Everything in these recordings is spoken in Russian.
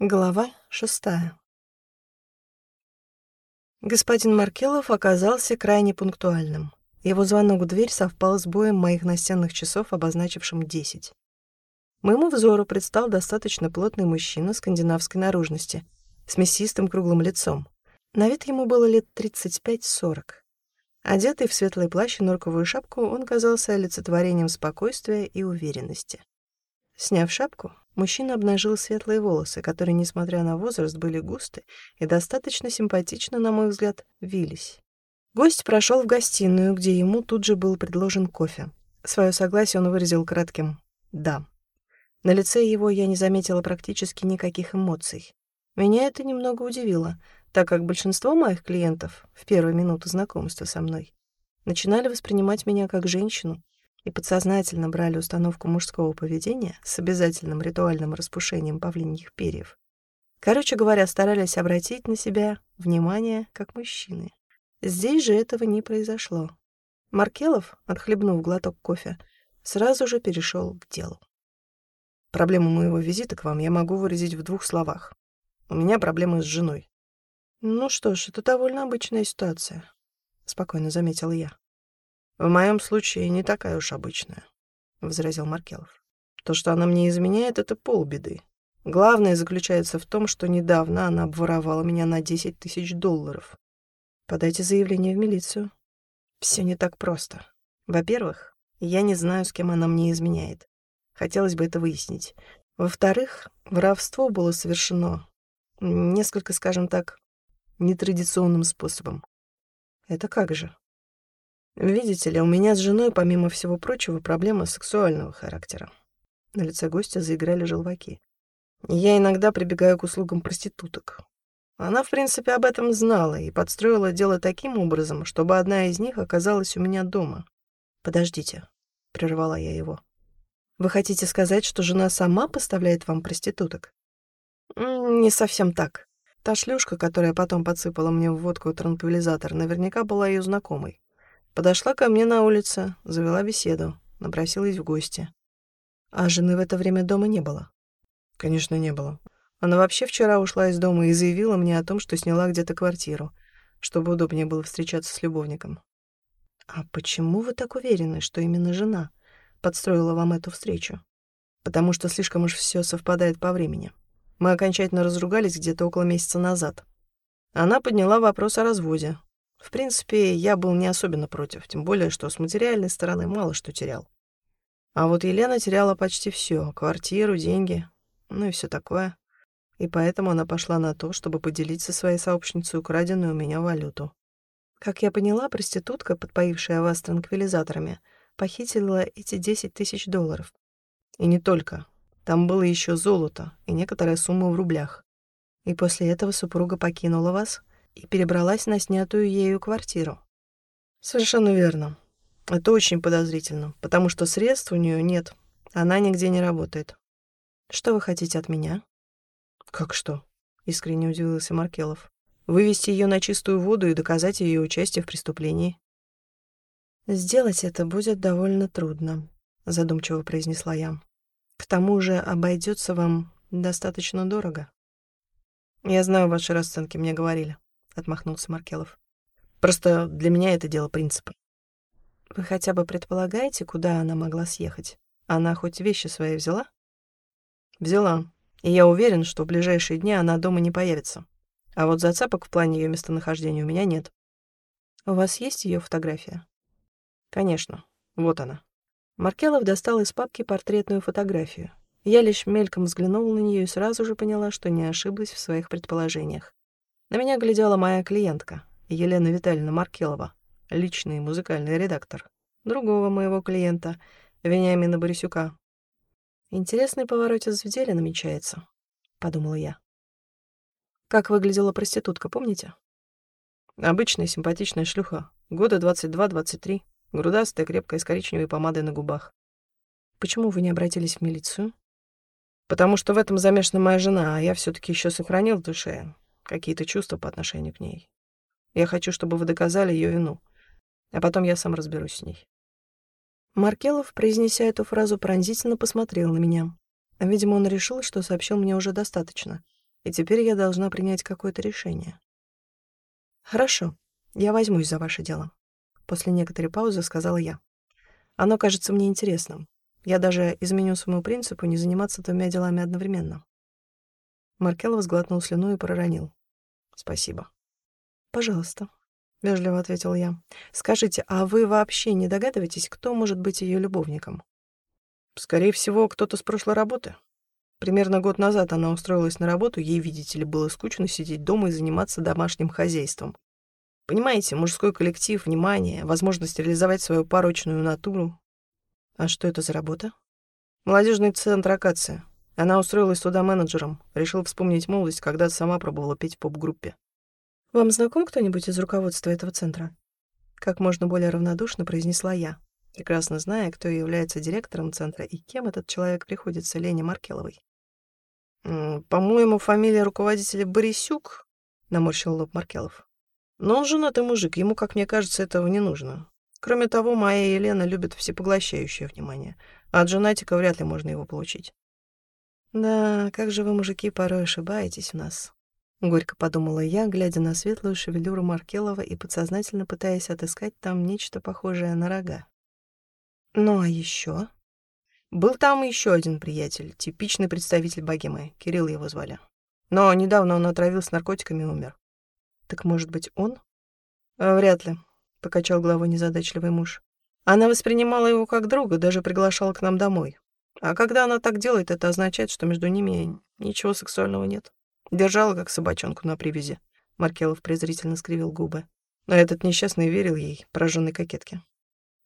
Глава шестая. Господин Маркелов оказался крайне пунктуальным. Его звонок в дверь совпал с боем моих настенных часов, обозначившим десять. Моему взору предстал достаточно плотный мужчина скандинавской наружности, с мясистым круглым лицом. На вид ему было лет 35-40. Одетый в светлый плащ и норковую шапку, он казался олицетворением спокойствия и уверенности. Сняв шапку, Мужчина обнажил светлые волосы, которые, несмотря на возраст, были густы и достаточно симпатично, на мой взгляд, вились. Гость прошел в гостиную, где ему тут же был предложен кофе. Свое согласие он выразил кратким «да». На лице его я не заметила практически никаких эмоций. Меня это немного удивило, так как большинство моих клиентов в первые минуты знакомства со мной начинали воспринимать меня как женщину, и подсознательно брали установку мужского поведения с обязательным ритуальным распушением павлиньих перьев. Короче говоря, старались обратить на себя внимание как мужчины. Здесь же этого не произошло. Маркелов, отхлебнув глоток кофе, сразу же перешел к делу. Проблему моего визита к вам я могу выразить в двух словах. У меня проблемы с женой. Ну что ж, это довольно обычная ситуация, спокойно заметил я. В моем случае не такая уж обычная, возразил Маркелов. То, что она мне изменяет, это полбеды. Главное заключается в том, что недавно она обворовала меня на 10 тысяч долларов. Подайте заявление в милицию. Все не так просто. Во-первых, я не знаю, с кем она мне изменяет. Хотелось бы это выяснить. Во-вторых, воровство было совершено несколько, скажем так, нетрадиционным способом. Это как же? Видите ли, у меня с женой, помимо всего прочего, проблема сексуального характера. На лице гостя заиграли желваки. Я иногда прибегаю к услугам проституток. Она, в принципе, об этом знала и подстроила дело таким образом, чтобы одна из них оказалась у меня дома. «Подождите», — прервала я его. «Вы хотите сказать, что жена сама поставляет вам проституток?» «Не совсем так. Та шлюшка, которая потом подсыпала мне в водку транквилизатор, наверняка была ее знакомой. Подошла ко мне на улице, завела беседу, напросилась в гости. А жены в это время дома не было? Конечно, не было. Она вообще вчера ушла из дома и заявила мне о том, что сняла где-то квартиру, чтобы удобнее было встречаться с любовником. А почему вы так уверены, что именно жена подстроила вам эту встречу? Потому что слишком уж все совпадает по времени. Мы окончательно разругались где-то около месяца назад. Она подняла вопрос о разводе, в принципе, я был не особенно против, тем более, что с материальной стороны мало что терял. А вот Елена теряла почти все: квартиру, деньги, ну и все такое. И поэтому она пошла на то, чтобы поделить со своей сообщницей украденную у меня валюту. Как я поняла, проститутка, подпоившая вас транквилизаторами, похитила эти 10 тысяч долларов. И не только. Там было еще золото и некоторая сумма в рублях. И после этого супруга покинула вас — и перебралась на снятую ею квартиру. Совершенно верно. Это очень подозрительно, потому что средств у нее нет. Она нигде не работает. Что вы хотите от меня? Как что? Искренне удивился Маркелов. Вывести ее на чистую воду и доказать ее участие в преступлении. Сделать это будет довольно трудно, задумчиво произнесла я. К тому же обойдется вам достаточно дорого. Я знаю ваши расценки, мне говорили. — отмахнулся Маркелов. «Просто для меня это дело принципа». «Вы хотя бы предполагаете, куда она могла съехать? Она хоть вещи свои взяла?» «Взяла. И я уверен, что в ближайшие дни она дома не появится. А вот зацепок в плане ее местонахождения у меня нет». «У вас есть ее фотография?» «Конечно. Вот она». Маркелов достал из папки портретную фотографию. Я лишь мельком взглянула на нее и сразу же поняла, что не ошиблась в своих предположениях. На меня глядела моя клиентка, Елена Витальевна Маркелова, личный музыкальный редактор, другого моего клиента, Вениамина Борисюка. «Интересный поворотец в деле намечается», — подумала я. Как выглядела проститутка, помните? Обычная симпатичная шлюха, года 22-23, грудастая, крепкая, с коричневой помадой на губах. Почему вы не обратились в милицию? Потому что в этом замешана моя жена, а я все таки еще сохранил в душе какие-то чувства по отношению к ней. Я хочу, чтобы вы доказали ее вину, а потом я сам разберусь с ней». Маркелов, произнеся эту фразу, пронзительно посмотрел на меня. Видимо, он решил, что сообщил мне уже достаточно, и теперь я должна принять какое-то решение. «Хорошо, я возьмусь за ваше дело», — после некоторой паузы сказала я. «Оно кажется мне интересным. Я даже изменю своему принципу не заниматься двумя делами одновременно». Маркелов сглотнул слюну и проронил. «Спасибо». «Пожалуйста», — вежливо ответил я. «Скажите, а вы вообще не догадываетесь, кто может быть ее любовником?» «Скорее всего, кто-то с прошлой работы», Примерно год назад она устроилась на работу, ей, видите ли, было скучно сидеть дома и заниматься домашним хозяйством. Понимаете, мужской коллектив, внимание, возможность реализовать свою порочную натуру. А что это за работа? Молодежный центр «Акация». Она устроилась туда менеджером, решила вспомнить молодость, когда сама пробовала петь в поп-группе. «Вам знаком кто-нибудь из руководства этого центра?» Как можно более равнодушно произнесла я, прекрасно зная, кто является директором центра и кем этот человек приходится Лене Маркеловой. «По-моему, фамилия руководителя Борисюк», — наморщил лоб Маркелов. «Но он женатый мужик, ему, как мне кажется, этого не нужно. Кроме того, моя Елена любит всепоглощающее внимание, а от женатика вряд ли можно его получить». «Да, как же вы, мужики, порой ошибаетесь в нас», — горько подумала я, глядя на светлую шевелюру Маркелова и подсознательно пытаясь отыскать там нечто похожее на рога. «Ну а еще? Был там еще один приятель, типичный представитель богемы, Кирилл его звали. Но недавно он отравился наркотиками и умер. Так может быть он? А, вряд ли, покачал головой незадачливый муж. Она воспринимала его как друга, даже приглашала к нам домой. А когда она так делает, это означает, что между ними ничего сексуального нет. Держала как собачонку на привязи. Маркелов презрительно скривил губы. Но этот несчастный верил ей, пораженной кокетке.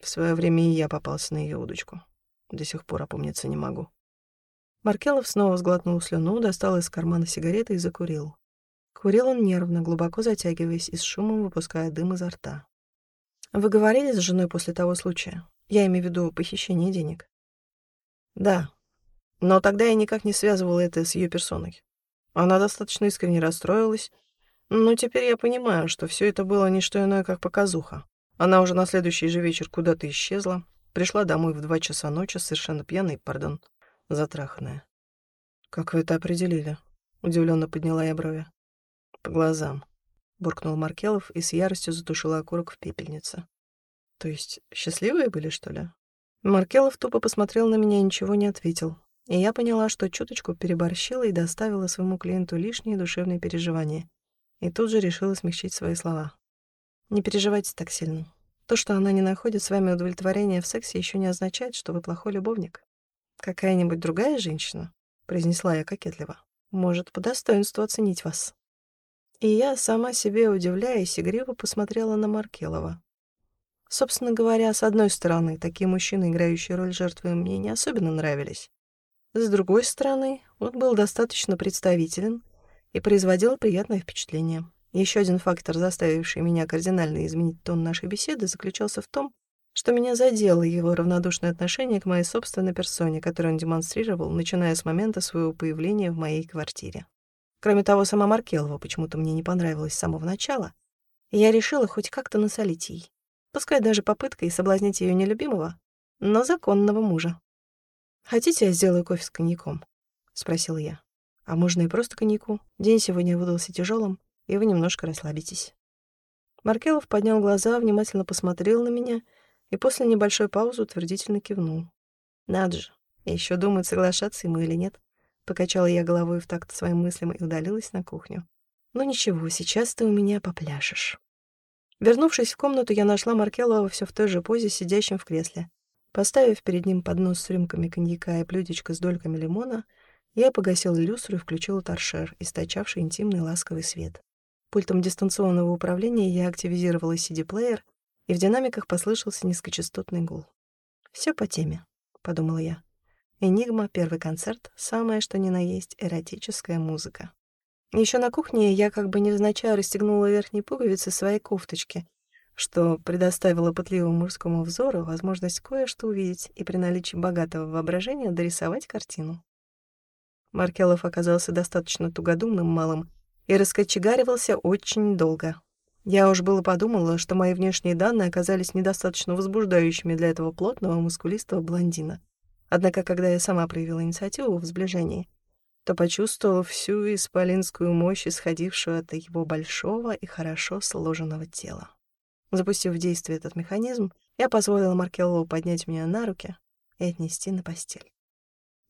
В свое время и я попался на ее удочку. До сих пор опомниться не могу. Маркелов снова сглотнул слюну, достал из кармана сигареты и закурил. Курил он нервно, глубоко затягиваясь и с шумом выпуская дым изо рта. «Вы говорили с женой после того случая? Я имею в виду похищение денег». «Да. Но тогда я никак не связывал это с ее персоной. Она достаточно искренне расстроилась, но теперь я понимаю, что все это было не что иное, как показуха. Она уже на следующий же вечер куда-то исчезла, Пришла домой в два часа ночи, совершенно пьяной, пардон, затраханная. «Как вы это определили?» — удивленно подняла я брови. «По глазам», — буркнул Маркелов и с яростью затушил окурок в пепельнице. «То есть счастливые были, что ли?» Маркелов тупо посмотрел на меня и ничего не ответил. И я поняла, что чуточку переборщила и доставила своему клиенту лишние душевные переживания. И тут же решила смягчить свои слова. «Не переживайте так сильно. То, что она не находит с вами удовлетворения в сексе, еще не означает, что вы плохой любовник. Какая-нибудь другая женщина, произнесла я кокетливо, может по достоинству оценить вас. И я, сама себе удивляясь, игриво посмотрела на Маркелова. Собственно говоря, с одной стороны, такие мужчины, играющие роль жертвы, мне не особенно нравились. С другой стороны, он был достаточно представителен и производил приятное впечатление. Еще один фактор, заставивший меня кардинально изменить тон нашей беседы, заключался в том, что меня задело его равнодушное отношение к моей собственной персоне, которую он демонстрировал, начиная с момента своего появления в моей квартире. Кроме того, сама Маркелова почему-то мне не понравилась с самого начала, и я решила хоть как-то насолить ей, пускай даже попыткой соблазнить ее нелюбимого, но законного мужа. «Хотите, я сделаю кофе с коньяком?» — спросил я. «А можно и просто коньяку. День сегодня выдался тяжелым, и вы немножко расслабитесь». Маркелов поднял глаза, внимательно посмотрел на меня и после небольшой паузы утвердительно кивнул. «Надо же, еще думает, соглашаться ему или нет». Покачала я головой в такт своим мыслям и удалилась на кухню. «Ну ничего, сейчас ты у меня попляшешь». Вернувшись в комнату, я нашла Маркелова все в той же позе, сидящим в кресле. Поставив перед ним поднос с рюмками коньяка и блюдечко с дольками лимона, я погасила люстру и включила торшер, источавший интимный ласковый свет. Пультом дистанционного управления я активизировала CD-плеер, и в динамиках послышался низкочастотный гул. Все по теме», — подумала я. «Энигма, первый концерт, самое что ни на есть эротическая музыка». Еще на кухне я как бы невзначай расстегнула верхние пуговицы своей кофточки, что предоставило пытливому мужскому взору возможность кое-что увидеть и при наличии богатого воображения дорисовать картину. Маркелов оказался достаточно тугодумным малым, и раскочегаривался очень долго. Я уж было подумала, что мои внешние данные оказались недостаточно возбуждающими для этого плотного, мускулистого блондина. Однако, когда я сама проявила инициативу в сближении, то почувствовал всю исполинскую мощь, исходившую от его большого и хорошо сложенного тела. Запустив в действие этот механизм, я позволила Маркеллову поднять меня на руки и отнести на постель.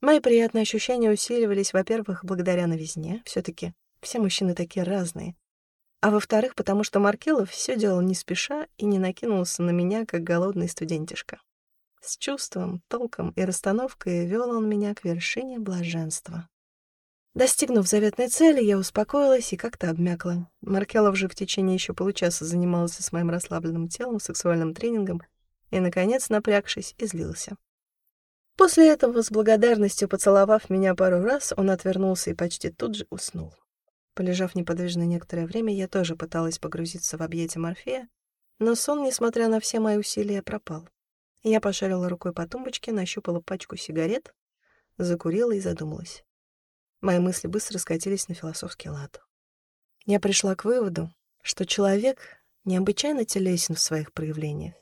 Мои приятные ощущения усиливались, во-первых, благодаря новизне, все таки все мужчины такие разные, а во-вторых, потому что Маркелов все делал не спеша и не накинулся на меня, как голодный студентишка. С чувством, толком и расстановкой вел он меня к вершине блаженства. Достигнув заветной цели, я успокоилась и как-то обмякла. Маркелов же в течение еще получаса занимался с моим расслабленным телом сексуальным тренингом и, наконец, напрягшись, излился. После этого, с благодарностью поцеловав меня пару раз, он отвернулся и почти тут же уснул. Полежав неподвижно некоторое время, я тоже пыталась погрузиться в объятия Морфея, но сон, несмотря на все мои усилия, пропал. Я пошарила рукой по тумбочке, нащупала пачку сигарет, закурила и задумалась. Мои мысли быстро скатились на философский лад. Я пришла к выводу, что человек необычайно телесен в своих проявлениях.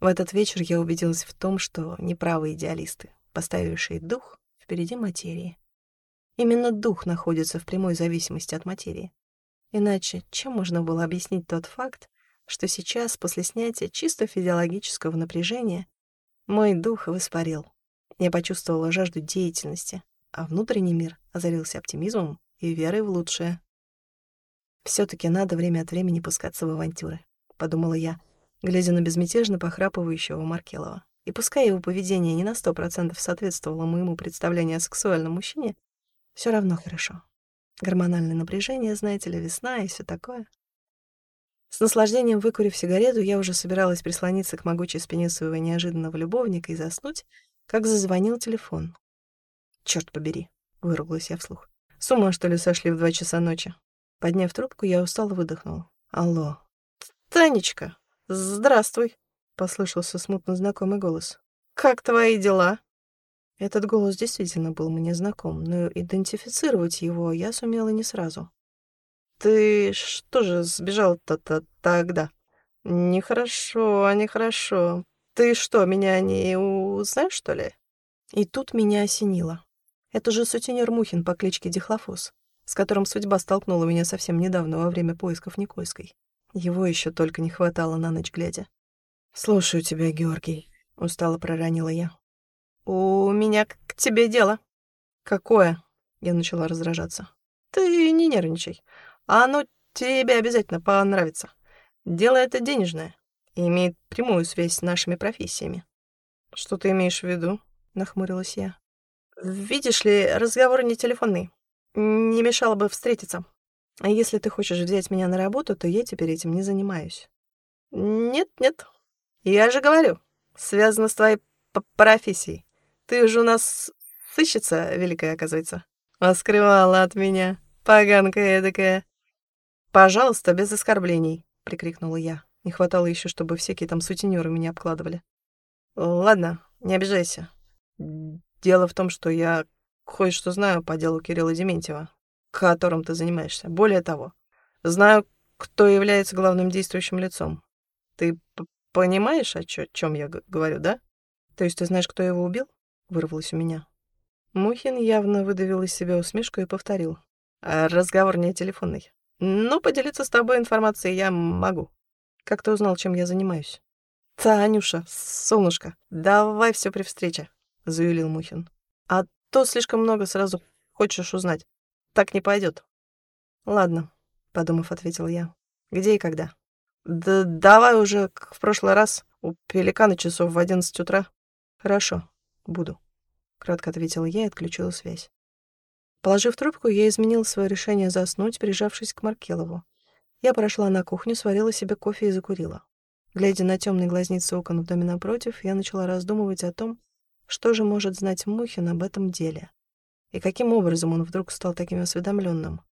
В этот вечер я убедилась в том, что неправы идеалисты, поставившие дух впереди материи. Именно дух находится в прямой зависимости от материи. Иначе чем можно было объяснить тот факт, что сейчас, после снятия чисто физиологического напряжения, мой дух воспарил. Я почувствовала жажду деятельности, а внутренний мир озарился оптимизмом и верой в лучшее. все таки надо время от времени пускаться в авантюры», — подумала я, глядя на безмятежно похрапывающего Маркелова. И пускай его поведение не на сто процентов соответствовало моему представлению о сексуальном мужчине, все равно хорошо. Гормональное напряжение, знаете ли, весна и все такое. С наслаждением выкурив сигарету, я уже собиралась прислониться к могучей спине своего неожиданного любовника и заснуть, как зазвонил телефон. Черт побери, выругалась я вслух. С ума, что ли, сошли в два часа ночи? Подняв трубку, я устало выдохнул. Алло. Танечка, здравствуй, послышался смутно знакомый голос. Как твои дела? Этот голос действительно был мне знаком, но идентифицировать его я сумела не сразу. Ты что же сбежал-то тогда? Нехорошо, нехорошо. Ты что, меня не узнаешь, что ли? И тут меня осенило. Это же сутенер Мухин по кличке Дихлофос, с которым судьба столкнула меня совсем недавно во время поисков Никольской. Его еще только не хватало на ночь глядя. «Слушаю тебя, Георгий», — устало проронила я. «У меня к тебе дело». «Какое?» — я начала раздражаться. «Ты не нервничай. А оно тебе обязательно понравится. Дело это денежное и имеет прямую связь с нашими профессиями. Что ты имеешь в виду? Нахмурилась я. Видишь ли, разговор не телефонный. Не мешало бы встретиться. А если ты хочешь взять меня на работу, то я теперь этим не занимаюсь. Нет, нет. Я же говорю, связано с твоей профессией. Ты же у нас сыщица великая, оказывается. А от меня, поганка эдакая. «Пожалуйста, без оскорблений», — прикрикнула я. Не хватало еще, чтобы всякие там сутенеры меня обкладывали. «Ладно, не обижайся. Дело в том, что я кое-что знаю по делу Кирилла Дементьева, которым ты занимаешься. Более того, знаю, кто является главным действующим лицом. Ты понимаешь, о чем я говорю, да? То есть ты знаешь, кто его убил?» — вырвалось у меня. Мухин явно выдавил из себя усмешку и повторил. «А «Разговор не телефонный. Но поделиться с тобой информацией я могу. Как ты узнал, чем я занимаюсь? Танюша, солнышко, давай все при встрече, заявил Мухин. А то слишком много сразу хочешь узнать. Так не пойдет. Ладно, подумав, ответил я. Где и когда? Да давай уже, как в прошлый раз, у пеликана часов в одиннадцать утра. Хорошо, буду. Кратко ответила я и отключила связь. Положив трубку, я изменил свое решение заснуть, прижавшись к Маркелову. Я прошла на кухню, сварила себе кофе и закурила. Глядя на темные глазницы окон в доме напротив, я начала раздумывать о том, что же может знать Мухин об этом деле. И каким образом он вдруг стал таким осведомленным.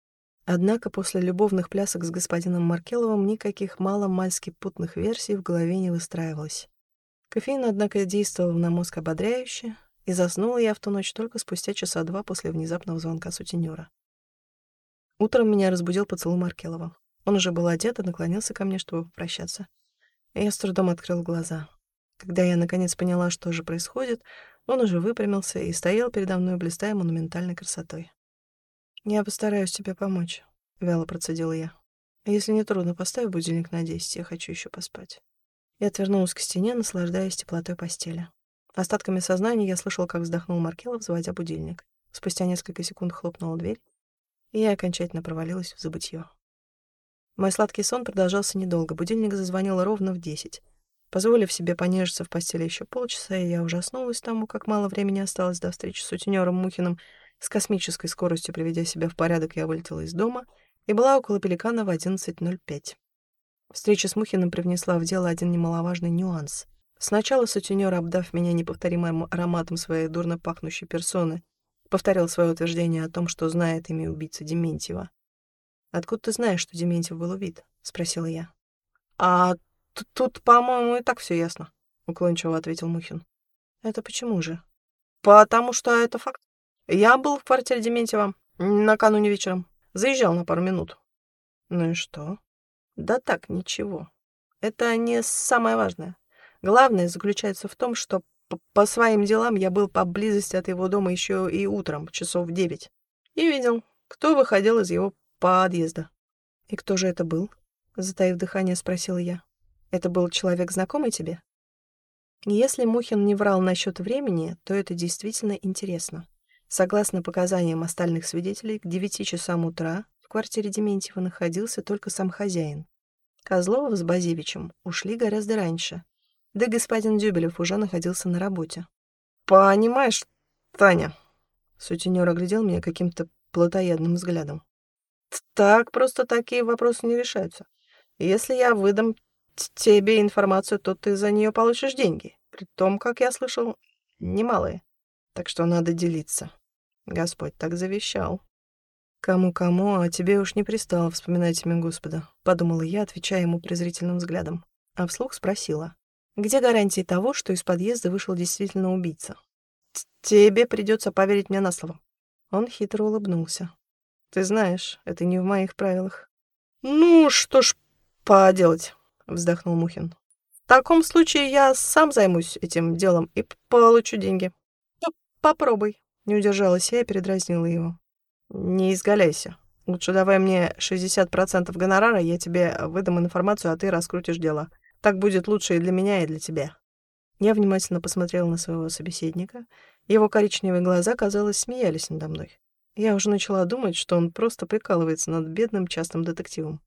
Однако после любовных плясок с господином Маркеловым никаких мало-мальски путных версий в голове не выстраивалось. Кофеин, однако, действовал на мозг ободряюще, и заснула я в ту ночь только спустя часа два после внезапного звонка сутенера. Утром меня разбудил поцелуй Маркелова. Он уже был одет и наклонился ко мне, чтобы прощаться. Я с трудом открыл глаза. Когда я наконец поняла, что же происходит, он уже выпрямился и стоял передо мной, блистая монументальной красотой. «Я постараюсь тебе помочь», — вяло процедила я. «Если не трудно, поставь будильник на десять, я хочу еще поспать». Я отвернулась к стене, наслаждаясь теплотой постели. Остатками сознания я слышала, как вздохнул Маркелов, взводя будильник. Спустя несколько секунд хлопнула дверь, и я окончательно провалилась в забытье. Мой сладкий сон продолжался недолго. Будильник зазвонил ровно в десять. Позволив себе понежиться в постели еще полчаса, я ужаснулась тому, как мало времени осталось до встречи с сутенером Мухиным. С космической скоростью приведя себя в порядок, я вылетела из дома и была около Пеликана в 11.05. Встреча с Мухиным привнесла в дело один немаловажный нюанс. Сначала сутенер, обдав меня неповторимым ароматом своей дурно пахнущей персоны, повторил свое утверждение о том, что знает имя убийцы Дементьева. «Откуда ты знаешь, что Дементьев был убит?» — спросила я. «А тут, по-моему, и так все ясно», — уклончиво ответил Мухин. «Это почему же?» «Потому что это факт. Я был в квартире Дементьева накануне вечером. Заезжал на пару минут». «Ну и что?» «Да так, ничего. Это не самое важное. Главное заключается в том, что по своим делам я был поблизости от его дома еще и утром, часов в девять, и видел, кто выходил из его подъезда. «И кто же это был?» — затаив дыхание, спросила я. «Это был человек, знакомый тебе?» Если Мухин не врал насчет времени, то это действительно интересно. Согласно показаниям остальных свидетелей, к девяти часам утра в квартире Дементьева находился только сам хозяин. Козлова с Базевичем ушли гораздо раньше, да господин Дюбелев уже находился на работе. «Понимаешь, Таня...» Сутенер оглядел меня каким-то плотоядным взглядом. Так просто такие вопросы не решаются. Если я выдам тебе информацию, то ты за нее получишь деньги. При том, как я слышал, немалые. Так что надо делиться. Господь так завещал. Кому-кому, а тебе уж не пристало вспоминать имя Господа, подумала я, отвечая ему презрительным взглядом. А вслух спросила. Где гарантии того, что из подъезда вышел действительно убийца? Тебе придется поверить мне на слово. Он хитро улыбнулся. Ты знаешь, это не в моих правилах. Ну, что ж поделать, вздохнул Мухин. В таком случае я сам займусь этим делом и получу деньги. Попробуй. Не удержалась я и передразнила его. Не изгаляйся. Лучше давай мне 60% гонорара, я тебе выдам информацию, а ты раскрутишь дело. Так будет лучше и для меня, и для тебя. Я внимательно посмотрела на своего собеседника. Его коричневые глаза, казалось, смеялись надо мной. Я уже начала думать, что он просто прикалывается над бедным частным детективом.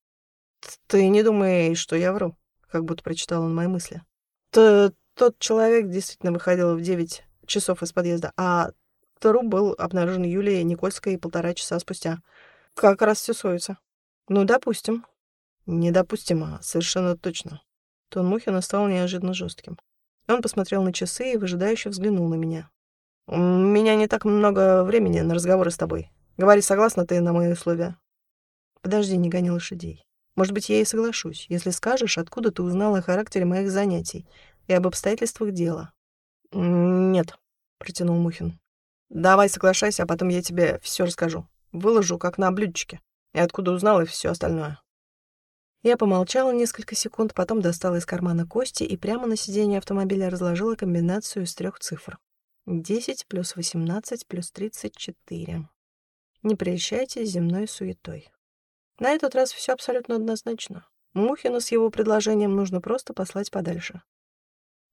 «Ты не думай, что я вру», — как будто прочитал он мои мысли. Т «Тот человек действительно выходил в девять часов из подъезда, а труп был обнаружен Юлией Никольской полтора часа спустя. Как раз все сходится. Ну, допустим. Недопустимо, совершенно точно. Тон Мухина стал неожиданно жестким. Он посмотрел на часы и выжидающе взглянул на меня. У меня не так много времени на разговоры с тобой. Говори, согласна ты на мои условия? Подожди, не гони лошадей. Может быть, я и соглашусь, если скажешь, откуда ты узнала о характере моих занятий и об обстоятельствах дела. Нет, протянул Мухин. Давай соглашайся, а потом я тебе все расскажу. Выложу, как на блюдечке. И откуда узнала, и все остальное. Я помолчала несколько секунд, потом достала из кармана кости и прямо на сиденье автомобиля разложила комбинацию из трех цифр. 10 плюс 18 плюс 34. Не прельщайтесь земной суетой. На этот раз все абсолютно однозначно. Мухина с его предложением нужно просто послать подальше.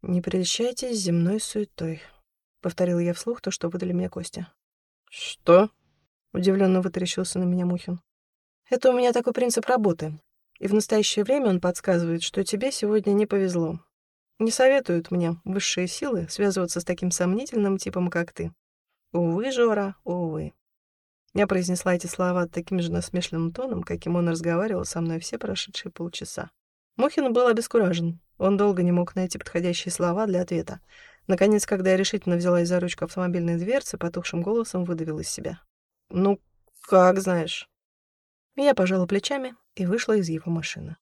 «Не прельщайтесь земной суетой», — повторил я вслух то, что выдали мне Костя. «Что?» — удивленно вытаращился на меня Мухин. «Это у меня такой принцип работы. И в настоящее время он подсказывает, что тебе сегодня не повезло. Не советуют мне высшие силы связываться с таким сомнительным типом, как ты. Увы, Жора, увы. Я произнесла эти слова таким же насмешливым тоном, каким он разговаривал со мной все прошедшие полчаса. Мухин был обескуражен. Он долго не мог найти подходящие слова для ответа. Наконец, когда я решительно взялась за ручку автомобильной дверцы, потухшим голосом выдавил из себя. «Ну, как знаешь». Я пожала плечами и вышла из его машины.